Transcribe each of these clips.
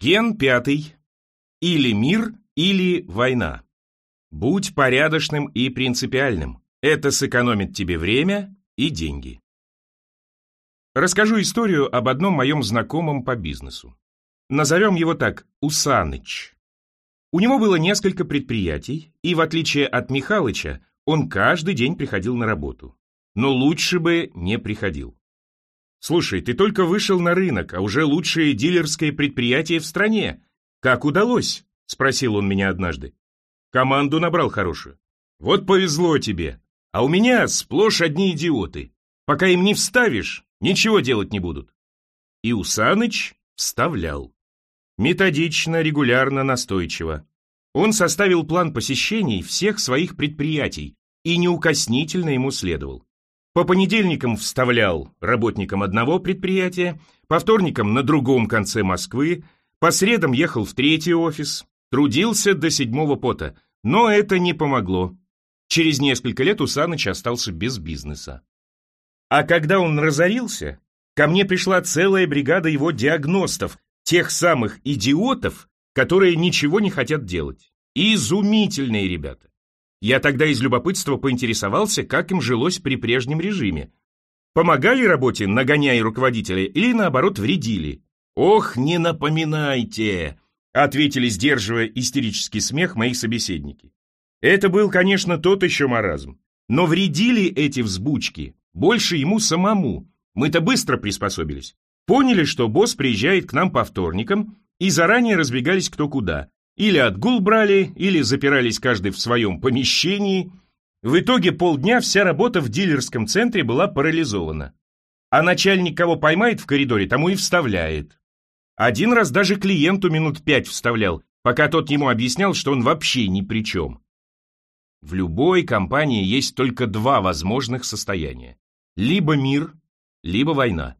Ген пятый. Или мир, или война. Будь порядочным и принципиальным. Это сэкономит тебе время и деньги. Расскажу историю об одном моем знакомом по бизнесу. Назовем его так – Усаныч. У него было несколько предприятий, и в отличие от Михалыча, он каждый день приходил на работу. Но лучше бы не приходил. «Слушай, ты только вышел на рынок, а уже лучшее дилерское предприятие в стране. Как удалось?» – спросил он меня однажды. «Команду набрал хорошую. Вот повезло тебе. А у меня сплошь одни идиоты. Пока им не вставишь, ничего делать не будут». И Усаныч вставлял. Методично, регулярно, настойчиво. Он составил план посещений всех своих предприятий и неукоснительно ему следовал. По понедельникам вставлял работникам одного предприятия, по вторникам на другом конце Москвы, по средам ехал в третий офис, трудился до седьмого пота, но это не помогло. Через несколько лет Усаныч остался без бизнеса. А когда он разорился, ко мне пришла целая бригада его диагностов, тех самых идиотов, которые ничего не хотят делать. Изумительные ребята. Я тогда из любопытства поинтересовался, как им жилось при прежнем режиме. Помогали работе, нагоняя руководителя, или наоборот вредили? «Ох, не напоминайте!» — ответили, сдерживая истерический смех мои собеседники. Это был, конечно, тот еще маразм. Но вредили эти взбучки больше ему самому. Мы-то быстро приспособились. Поняли, что босс приезжает к нам по вторникам, и заранее разбегались кто куда. Или отгул брали, или запирались каждый в своем помещении. В итоге полдня вся работа в дилерском центре была парализована. А начальник кого поймает в коридоре, тому и вставляет. Один раз даже клиенту минут пять вставлял, пока тот ему объяснял, что он вообще ни при чем. В любой компании есть только два возможных состояния. Либо мир, либо война.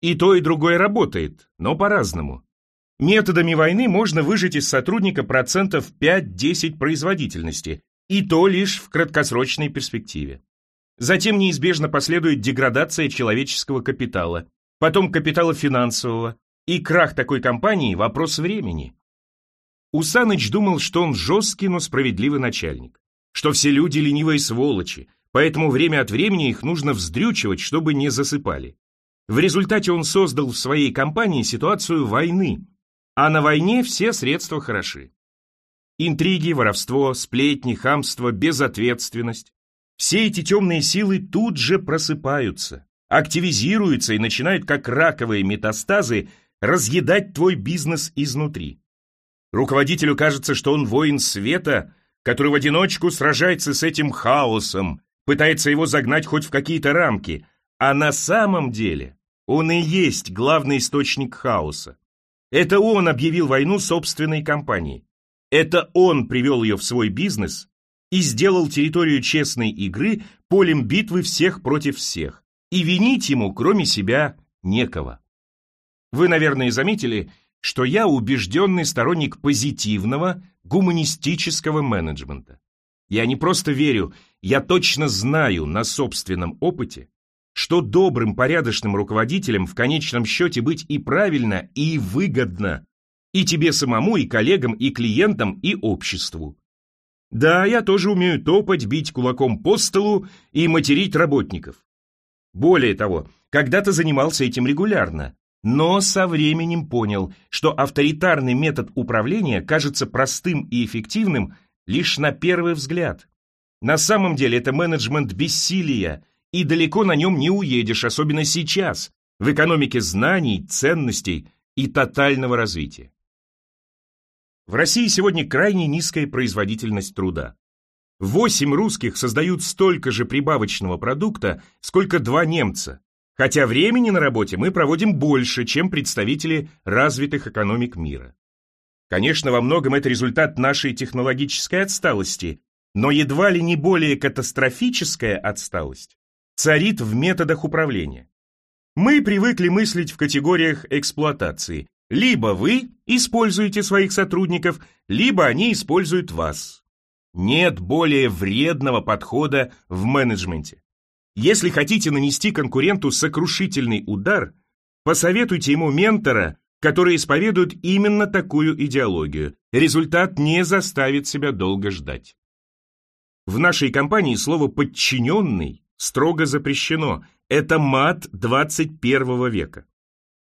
И то, и другое работает, но по-разному. Методами войны можно выжать из сотрудника процентов 5-10 производительности, и то лишь в краткосрочной перспективе. Затем неизбежно последует деградация человеческого капитала, потом капитала финансового, и крах такой компании – вопрос времени. Усаныч думал, что он жесткий, но справедливый начальник, что все люди ленивые сволочи, поэтому время от времени их нужно вздрючивать, чтобы не засыпали. В результате он создал в своей компании ситуацию войны, а на войне все средства хороши. Интриги, воровство, сплетни, хамство, безответственность. Все эти темные силы тут же просыпаются, активизируются и начинают, как раковые метастазы, разъедать твой бизнес изнутри. Руководителю кажется, что он воин света, который в одиночку сражается с этим хаосом, пытается его загнать хоть в какие-то рамки, а на самом деле он и есть главный источник хаоса. Это он объявил войну собственной компании. Это он привел ее в свой бизнес и сделал территорию честной игры полем битвы всех против всех. И винить ему, кроме себя, некого. Вы, наверное, заметили, что я убежденный сторонник позитивного, гуманистического менеджмента. Я не просто верю, я точно знаю на собственном опыте, что добрым, порядочным руководителем в конечном счете быть и правильно, и выгодно. И тебе самому, и коллегам, и клиентам, и обществу. Да, я тоже умею топать, бить кулаком по столу и материть работников. Более того, когда-то занимался этим регулярно, но со временем понял, что авторитарный метод управления кажется простым и эффективным лишь на первый взгляд. На самом деле это менеджмент бессилия – и далеко на нем не уедешь, особенно сейчас, в экономике знаний, ценностей и тотального развития. В России сегодня крайне низкая производительность труда. Восемь русских создают столько же прибавочного продукта, сколько два немца, хотя времени на работе мы проводим больше, чем представители развитых экономик мира. Конечно, во многом это результат нашей технологической отсталости, но едва ли не более катастрофическая отсталость царит в методах управления. Мы привыкли мыслить в категориях эксплуатации. Либо вы используете своих сотрудников, либо они используют вас. Нет более вредного подхода в менеджменте. Если хотите нанести конкуренту сокрушительный удар, посоветуйте ему ментора, которые исповедуют именно такую идеологию. Результат не заставит себя долго ждать. В нашей компании слово «подчиненный» строго запрещено. Это мат 21 века.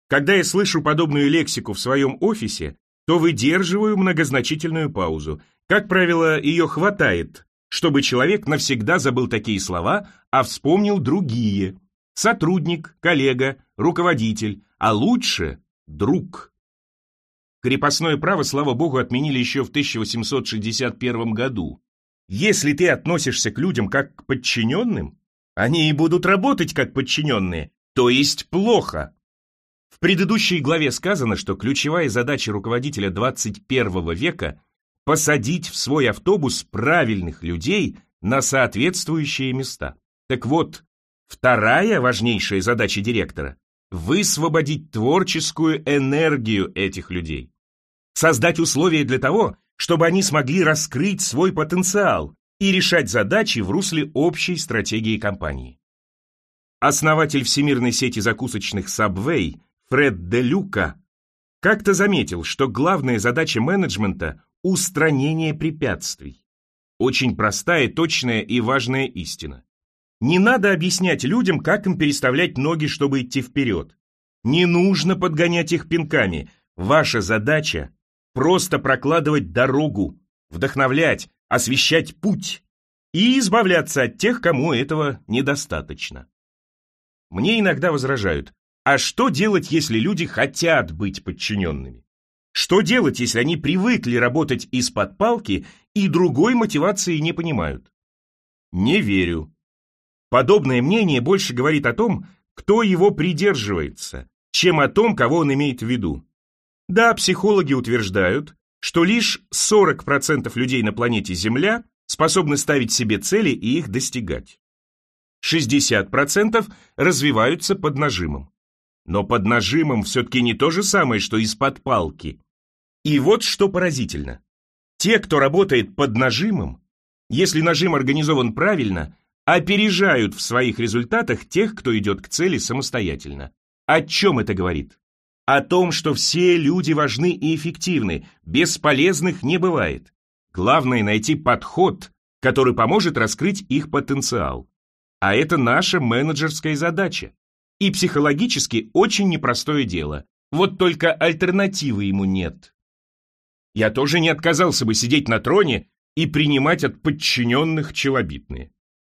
Когда я слышу подобную лексику в своем офисе, то выдерживаю многозначительную паузу. Как правило, ее хватает, чтобы человек навсегда забыл такие слова, а вспомнил другие. Сотрудник, коллега, руководитель, а лучше друг. Крепостное право, слава богу, отменили еще в 1861 году. Если ты относишься к людям как к подчиненным, они и будут работать как подчиненные, то есть плохо. В предыдущей главе сказано, что ключевая задача руководителя 21 века – посадить в свой автобус правильных людей на соответствующие места. Так вот, вторая важнейшая задача директора – высвободить творческую энергию этих людей. Создать условия для того, чтобы они смогли раскрыть свой потенциал и решать задачи в русле общей стратегии компании. Основатель всемирной сети закусочных Subway Фред Де Люка как-то заметил, что главная задача менеджмента – устранение препятствий. Очень простая, точная и важная истина. Не надо объяснять людям, как им переставлять ноги, чтобы идти вперед. Не нужно подгонять их пинками. Ваша задача – просто прокладывать дорогу, вдохновлять, освещать путь и избавляться от тех, кому этого недостаточно. Мне иногда возражают, а что делать, если люди хотят быть подчиненными? Что делать, если они привыкли работать из-под палки и другой мотивации не понимают? Не верю. Подобное мнение больше говорит о том, кто его придерживается, чем о том, кого он имеет в виду. Да, психологи утверждают, что лишь 40% людей на планете Земля способны ставить себе цели и их достигать. 60% развиваются под нажимом. Но под нажимом все-таки не то же самое, что из-под палки. И вот что поразительно. Те, кто работает под нажимом, если нажим организован правильно, опережают в своих результатах тех, кто идет к цели самостоятельно. О чем это говорит? О том, что все люди важны и эффективны, бесполезных не бывает. Главное найти подход, который поможет раскрыть их потенциал. А это наша менеджерская задача и психологически очень непростое дело. Вот только альтернативы ему нет. Я тоже не отказался бы сидеть на троне и принимать от подчиненных челобитные.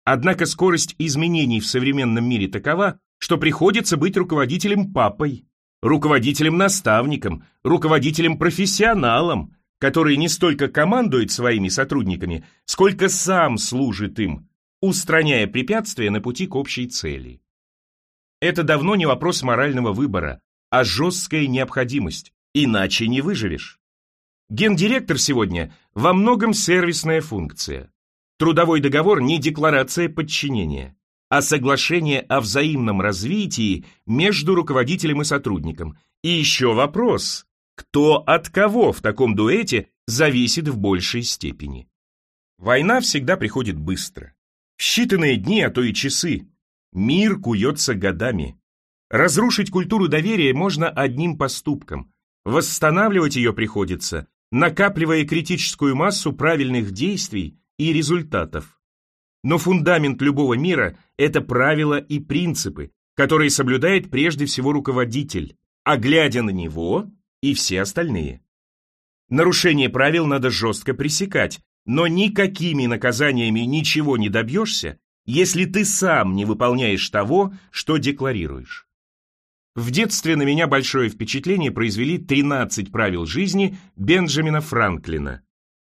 Однако скорость изменений в современном мире такова, что приходится быть руководителем-папой, руководителем-наставником, руководителем-профессионалом, который не столько командует своими сотрудниками, сколько сам служит им, устраняя препятствия на пути к общей цели. Это давно не вопрос морального выбора, а жесткая необходимость, иначе не выживешь. Гендиректор сегодня во многом сервисная функция. Трудовой договор не декларация подчинения, а соглашение о взаимном развитии между руководителем и сотрудником. И еще вопрос, кто от кого в таком дуэте зависит в большей степени. Война всегда приходит быстро. В считанные дни, а то и часы. Мир куется годами. Разрушить культуру доверия можно одним поступком. Восстанавливать ее приходится, накапливая критическую массу правильных действий и результатов. Но фундамент любого мира – это правила и принципы, которые соблюдает прежде всего руководитель, а глядя на него и все остальные. Нарушение правил надо жестко пресекать, но никакими наказаниями ничего не добьешься, если ты сам не выполняешь того, что декларируешь. В детстве на меня большое впечатление произвели 13 правил жизни Бенджамина Франклина.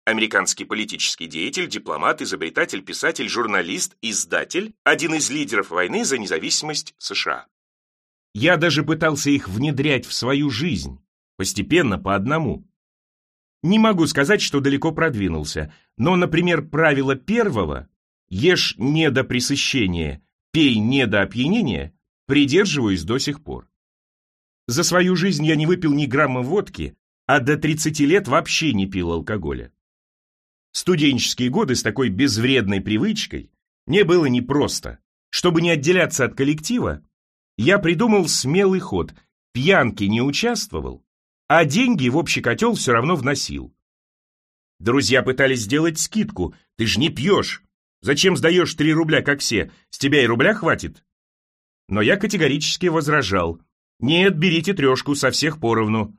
Американский политический деятель, дипломат, изобретатель, писатель, журналист, издатель, один из лидеров войны за независимость США. Я даже пытался их внедрять в свою жизнь, постепенно по одному. Не могу сказать, что далеко продвинулся, но, например, правило первого Ешь не до пресыщения, пей не до опьянения, придерживаюсь до сих пор. За свою жизнь я не выпил ни грамма водки, а до 30 лет вообще не пил алкоголя. Студенческие годы с такой безвредной привычкой мне было непросто. Чтобы не отделяться от коллектива, я придумал смелый ход. Пьянки не участвовал, а деньги в общий котел все равно вносил. Друзья пытались сделать скидку. Ты ж не пьешь. Зачем сдаешь три рубля, как все? С тебя и рубля хватит. Но я категорически возражал. Нет, берите трешку со всех поровну.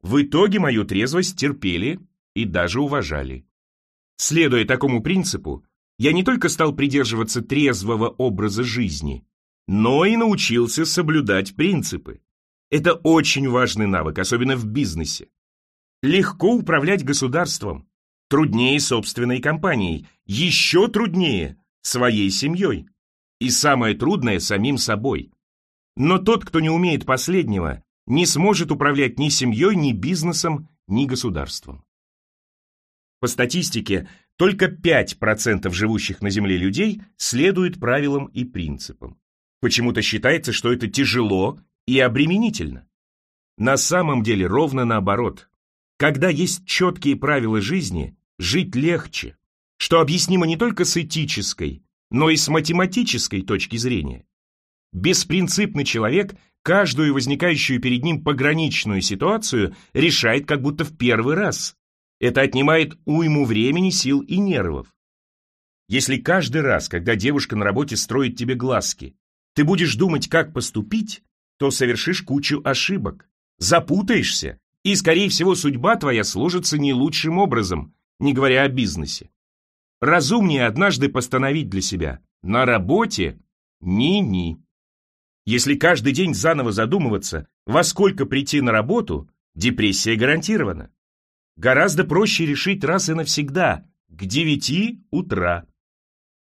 В итоге мою трезвость терпели и даже уважали. Следуя такому принципу, я не только стал придерживаться трезвого образа жизни, но и научился соблюдать принципы. Это очень важный навык, особенно в бизнесе. Легко управлять государством, труднее собственной компанией, еще труднее своей семьей. И самое трудное самим собой. Но тот, кто не умеет последнего, не сможет управлять ни семьей, ни бизнесом, ни государством. По статистике, только 5% живущих на Земле людей следуют правилам и принципам. Почему-то считается, что это тяжело и обременительно. На самом деле ровно наоборот. Когда есть четкие правила жизни, жить легче, что объяснимо не только с этической, но и с математической точки зрения. Беспринципный человек каждую возникающую перед ним пограничную ситуацию решает как будто в первый раз. Это отнимает уйму времени, сил и нервов. Если каждый раз, когда девушка на работе строит тебе глазки, ты будешь думать, как поступить, то совершишь кучу ошибок, запутаешься, и, скорее всего, судьба твоя сложится не лучшим образом, не говоря о бизнесе. Разумнее однажды постановить для себя «на работе ни-ни». Если каждый день заново задумываться, во сколько прийти на работу, депрессия гарантирована. Гораздо проще решить раз и навсегда, к 9 утра.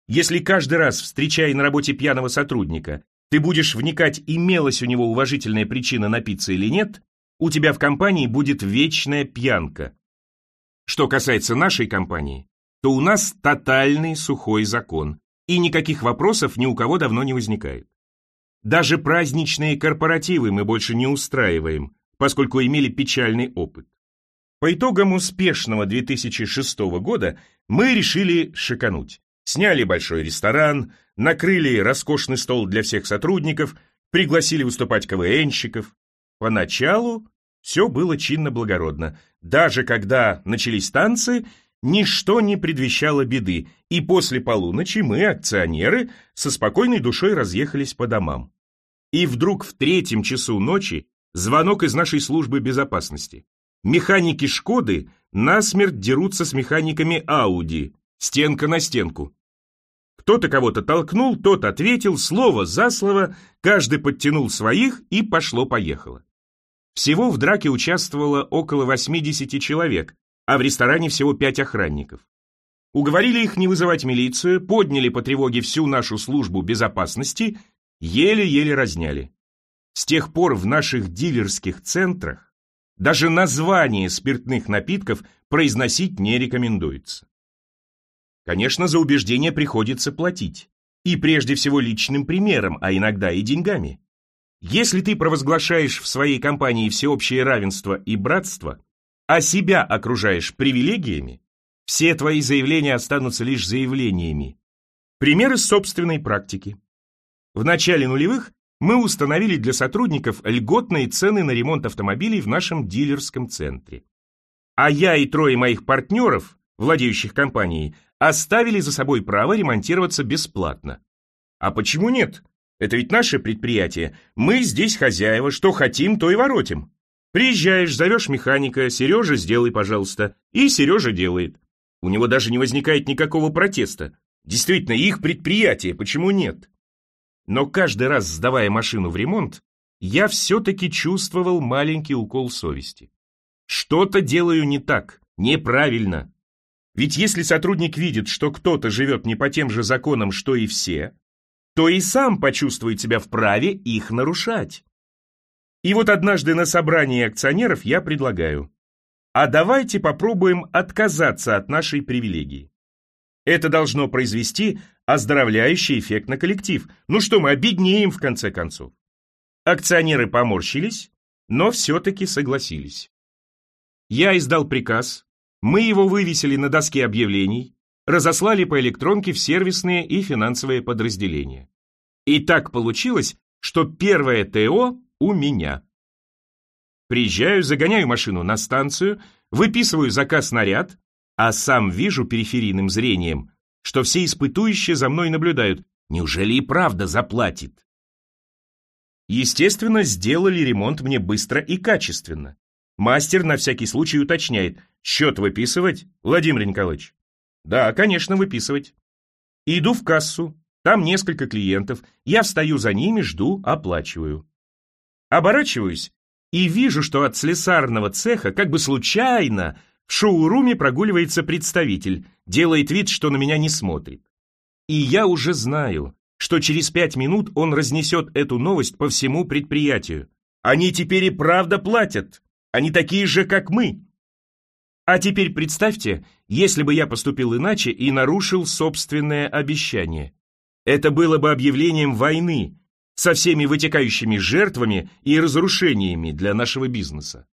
Если каждый раз, встречая на работе пьяного сотрудника, ты будешь вникать, имелась у него уважительная причина напиться или нет, у тебя в компании будет вечная пьянка. Что касается нашей компании, то у нас тотальный сухой закон, и никаких вопросов ни у кого давно не возникает. Даже праздничные корпоративы мы больше не устраиваем, поскольку имели печальный опыт. По итогам успешного 2006 года мы решили шикануть. Сняли большой ресторан, накрыли роскошный стол для всех сотрудников, пригласили выступать КВНщиков. Поначалу все было чинно-благородно. Даже когда начались танцы, ничто не предвещало беды, и после полуночи мы, акционеры, со спокойной душой разъехались по домам. И вдруг в третьем часу ночи звонок из нашей службы безопасности. Механики «Шкоды» насмерть дерутся с механиками «Ауди», стенка на стенку. Кто-то кого-то толкнул, тот ответил, слово за слово, каждый подтянул своих и пошло-поехало. Всего в драке участвовало около 80 человек, а в ресторане всего 5 охранников. Уговорили их не вызывать милицию, подняли по тревоге всю нашу службу безопасности, еле-еле разняли. С тех пор в наших дилерских центрах даже название спиртных напитков произносить не рекомендуется. Конечно, за убеждение приходится платить. И прежде всего личным примером, а иногда и деньгами. Если ты провозглашаешь в своей компании всеобщее равенство и братство, а себя окружаешь привилегиями, все твои заявления останутся лишь заявлениями. Пример из собственной практики. В начале нулевых мы установили для сотрудников льготные цены на ремонт автомобилей в нашем дилерском центре. А я и трое моих партнеров, владеющих компанией, оставили за собой право ремонтироваться бесплатно. А почему нет? Это ведь наше предприятие. Мы здесь хозяева, что хотим, то и воротим. Приезжаешь, зовешь механика, Сережа, сделай, пожалуйста. И Сережа делает. У него даже не возникает никакого протеста. Действительно, их предприятие, почему нет? Но каждый раз, сдавая машину в ремонт, я все-таки чувствовал маленький укол совести. Что-то делаю не так, неправильно. Ведь если сотрудник видит, что кто-то живет не по тем же законам, что и все, то и сам почувствует себя вправе их нарушать. И вот однажды на собрании акционеров я предлагаю, а давайте попробуем отказаться от нашей привилегии. Это должно произвести оздоровляющий эффект на коллектив. Ну что, мы обеднеем в конце концов. Акционеры поморщились, но все-таки согласились. Я издал приказ, мы его вывесили на доске объявлений, разослали по электронке в сервисные и финансовые подразделения. И так получилось, что первое ТО у меня. Приезжаю, загоняю машину на станцию, выписываю заказ на ряд, а сам вижу периферийным зрением, что все испытующие за мной наблюдают. Неужели и правда заплатит? Естественно, сделали ремонт мне быстро и качественно. Мастер на всякий случай уточняет, счет выписывать, Владимир Николаевич? Да, конечно, выписывать. Иду в кассу, там несколько клиентов, я встаю за ними, жду, оплачиваю. Оборачиваюсь и вижу, что от слесарного цеха, как бы случайно, в шоуруме прогуливается представитель, делает вид, что на меня не смотрит. И я уже знаю, что через пять минут он разнесет эту новость по всему предприятию. Они теперь и правда платят. Они такие же, как мы. А теперь представьте, если бы я поступил иначе и нарушил собственное обещание. Это было бы объявлением войны со всеми вытекающими жертвами и разрушениями для нашего бизнеса.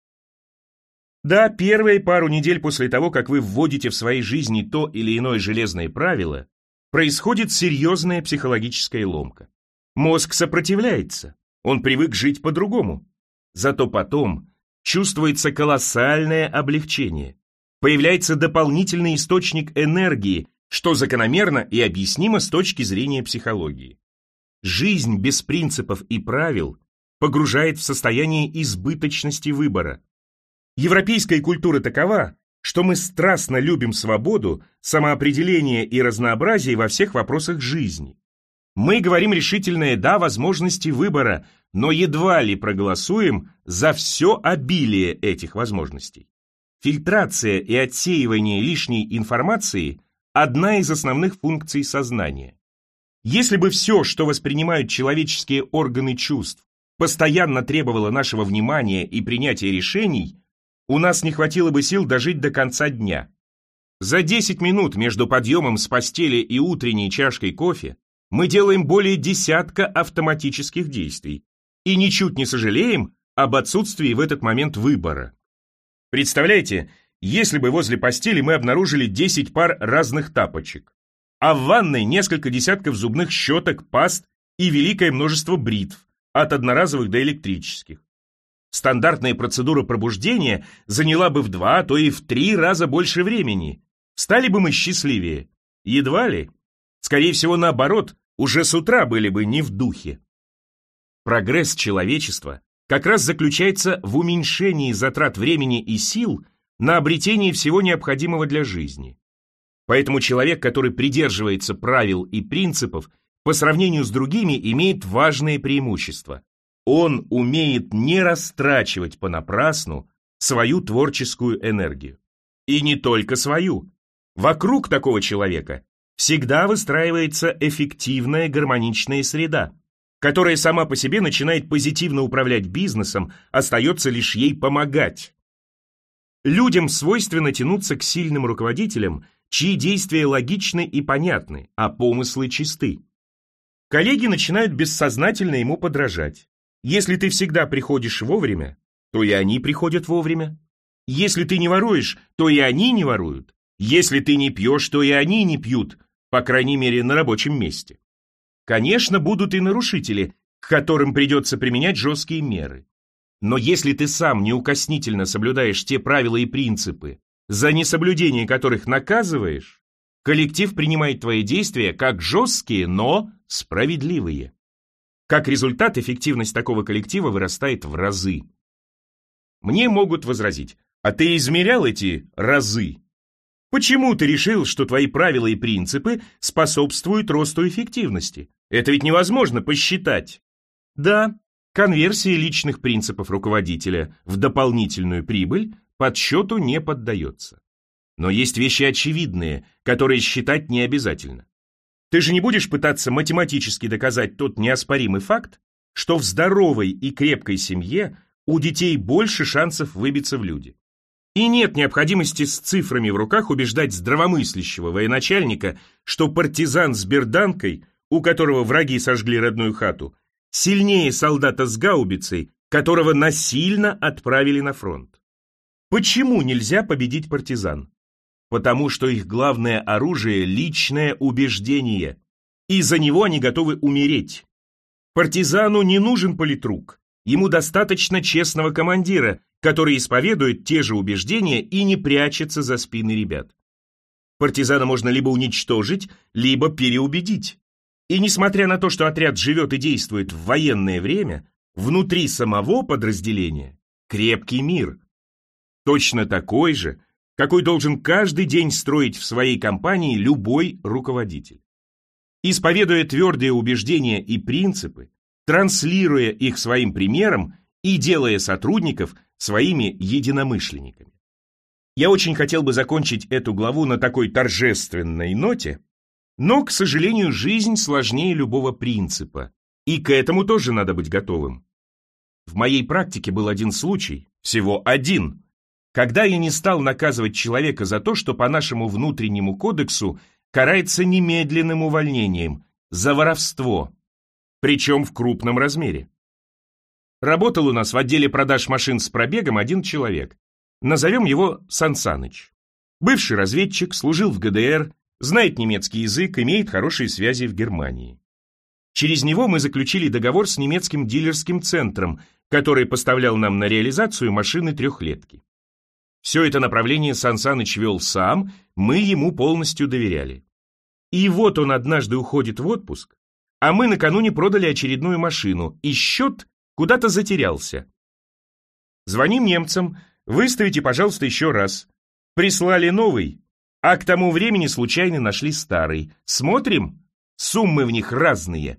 Да, первые пару недель после того, как вы вводите в своей жизни то или иное железное правило, происходит серьезная психологическая ломка. Мозг сопротивляется, он привык жить по-другому. Зато потом чувствуется колоссальное облегчение. Появляется дополнительный источник энергии, что закономерно и объяснимо с точки зрения психологии. Жизнь без принципов и правил погружает в состояние избыточности выбора. Европейская культура такова, что мы страстно любим свободу, самоопределение и разнообразие во всех вопросах жизни. Мы говорим решительное «да» возможности выбора, но едва ли проголосуем за все обилие этих возможностей. Фильтрация и отсеивание лишней информации – одна из основных функций сознания. Если бы все, что воспринимают человеческие органы чувств, постоянно требовало нашего внимания и принятия решений, у нас не хватило бы сил дожить до конца дня. За 10 минут между подъемом с постели и утренней чашкой кофе мы делаем более десятка автоматических действий и ничуть не сожалеем об отсутствии в этот момент выбора. Представляете, если бы возле постели мы обнаружили 10 пар разных тапочек, а в ванной несколько десятков зубных щеток, паст и великое множество бритв, от одноразовых до электрических. Стандартная процедура пробуждения заняла бы в два, а то и в три раза больше времени. Стали бы мы счастливее? Едва ли. Скорее всего, наоборот, уже с утра были бы не в духе. Прогресс человечества как раз заключается в уменьшении затрат времени и сил на обретение всего необходимого для жизни. Поэтому человек, который придерживается правил и принципов, по сравнению с другими имеет важные преимущества. Он умеет не растрачивать понапрасну свою творческую энергию. И не только свою. Вокруг такого человека всегда выстраивается эффективная гармоничная среда, которая сама по себе начинает позитивно управлять бизнесом, остается лишь ей помогать. Людям свойственно тянуться к сильным руководителям, чьи действия логичны и понятны, а помыслы чисты. Коллеги начинают бессознательно ему подражать. Если ты всегда приходишь вовремя, то и они приходят вовремя. Если ты не воруешь, то и они не воруют. Если ты не пьешь, то и они не пьют, по крайней мере, на рабочем месте. Конечно, будут и нарушители, к которым придется применять жесткие меры. Но если ты сам неукоснительно соблюдаешь те правила и принципы, за несоблюдение которых наказываешь, коллектив принимает твои действия как жесткие, но справедливые. Как результат, эффективность такого коллектива вырастает в разы. Мне могут возразить, а ты измерял эти разы? Почему ты решил, что твои правила и принципы способствуют росту эффективности? Это ведь невозможно посчитать. Да, конверсия личных принципов руководителя в дополнительную прибыль подсчету не поддается. Но есть вещи очевидные, которые считать не обязательно. Ты же не будешь пытаться математически доказать тот неоспоримый факт, что в здоровой и крепкой семье у детей больше шансов выбиться в люди. И нет необходимости с цифрами в руках убеждать здравомыслящего военачальника, что партизан с берданкой, у которого враги сожгли родную хату, сильнее солдата с гаубицей, которого насильно отправили на фронт. Почему нельзя победить партизан? Потому что их главное оружие – личное убеждение, и за него они готовы умереть. Партизану не нужен политрук, Ему достаточно честного командира, который исповедует те же убеждения и не прячется за спины ребят. Партизана можно либо уничтожить, либо переубедить. И несмотря на то, что отряд живет и действует в военное время, внутри самого подразделения крепкий мир. Точно такой же, какой должен каждый день строить в своей компании любой руководитель. Исповедуя твердые убеждения и принципы, транслируя их своим примером и делая сотрудников своими единомышленниками. Я очень хотел бы закончить эту главу на такой торжественной ноте, но, к сожалению, жизнь сложнее любого принципа, и к этому тоже надо быть готовым. В моей практике был один случай, всего один, когда я не стал наказывать человека за то, что по нашему внутреннему кодексу карается немедленным увольнением, за воровство, причем в крупном размере. Работал у нас в отделе продаж машин с пробегом один человек. Назовем его Сансаныч. Бывший разведчик, служил в ГДР, знает немецкий язык, имеет хорошие связи в Германии. Через него мы заключили договор с немецким дилерским центром, который поставлял нам на реализацию машины трехлетки. Все это направление Сансаныч вел сам, мы ему полностью доверяли. И вот он однажды уходит в отпуск, а мы накануне продали очередную машину, и счет куда-то затерялся. Звоним немцам, выставите, пожалуйста, еще раз. Прислали новый, а к тому времени случайно нашли старый. Смотрим, суммы в них разные.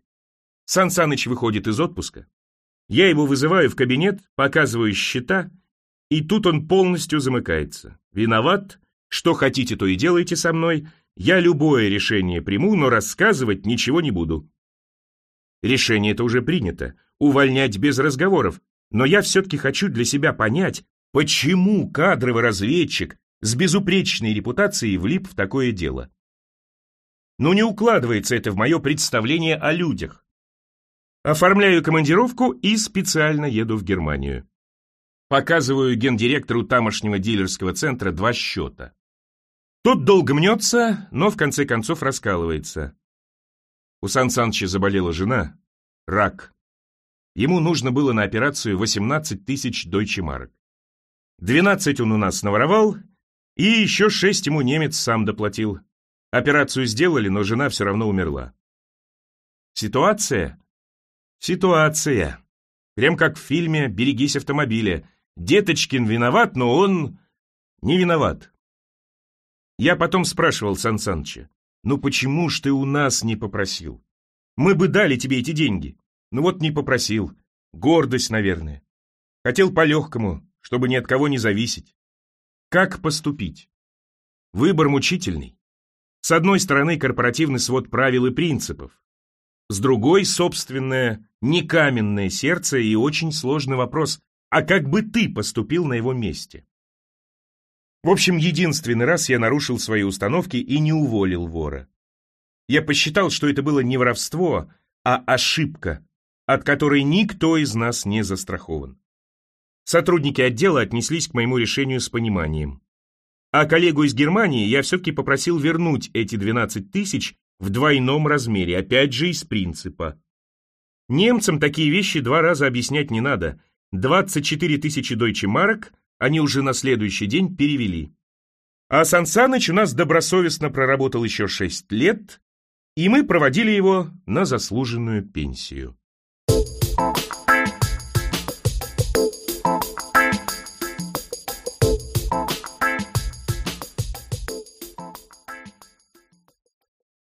Сан выходит из отпуска. Я его вызываю в кабинет, показываю счета, и тут он полностью замыкается. Виноват, что хотите, то и делайте со мной. Я любое решение приму, но рассказывать ничего не буду. Решение это уже принято, увольнять без разговоров, но я все-таки хочу для себя понять, почему кадровый разведчик с безупречной репутацией влип в такое дело. Но не укладывается это в мое представление о людях. Оформляю командировку и специально еду в Германию. Показываю гендиректору тамошнего дилерского центра два счета. Тот долго мнется, но в конце концов раскалывается. У Сан Саныча заболела жена, рак. Ему нужно было на операцию 18 тысяч дойче марок. 12 он у нас наворовал, и еще 6 ему немец сам доплатил. Операцию сделали, но жена все равно умерла. Ситуация? Ситуация. Прям как в фильме «Берегись автомобиля». Деточкин виноват, но он не виноват. Я потом спрашивал Сан Саныча, ну почему ж ты у нас не попросил? Мы бы дали тебе эти деньги. Ну вот не попросил. Гордость, наверное. Хотел по-легкому, чтобы ни от кого не зависеть. Как поступить? Выбор мучительный. С одной стороны, корпоративный свод правил и принципов. С другой, собственное, не каменное сердце и очень сложный вопрос, а как бы ты поступил на его месте? В общем, единственный раз я нарушил свои установки и не уволил вора. Я посчитал, что это было не воровство, а ошибка, от которой никто из нас не застрахован. Сотрудники отдела отнеслись к моему решению с пониманием. А коллегу из Германии я все-таки попросил вернуть эти 12 тысяч в двойном размере, опять же из принципа. Немцам такие вещи два раза объяснять не надо. 24 тысячи дойче марок они уже на следующий день перевели. А Сансаныч у нас добросовестно проработал еще шесть лет, и мы проводили его на заслуженную пенсию.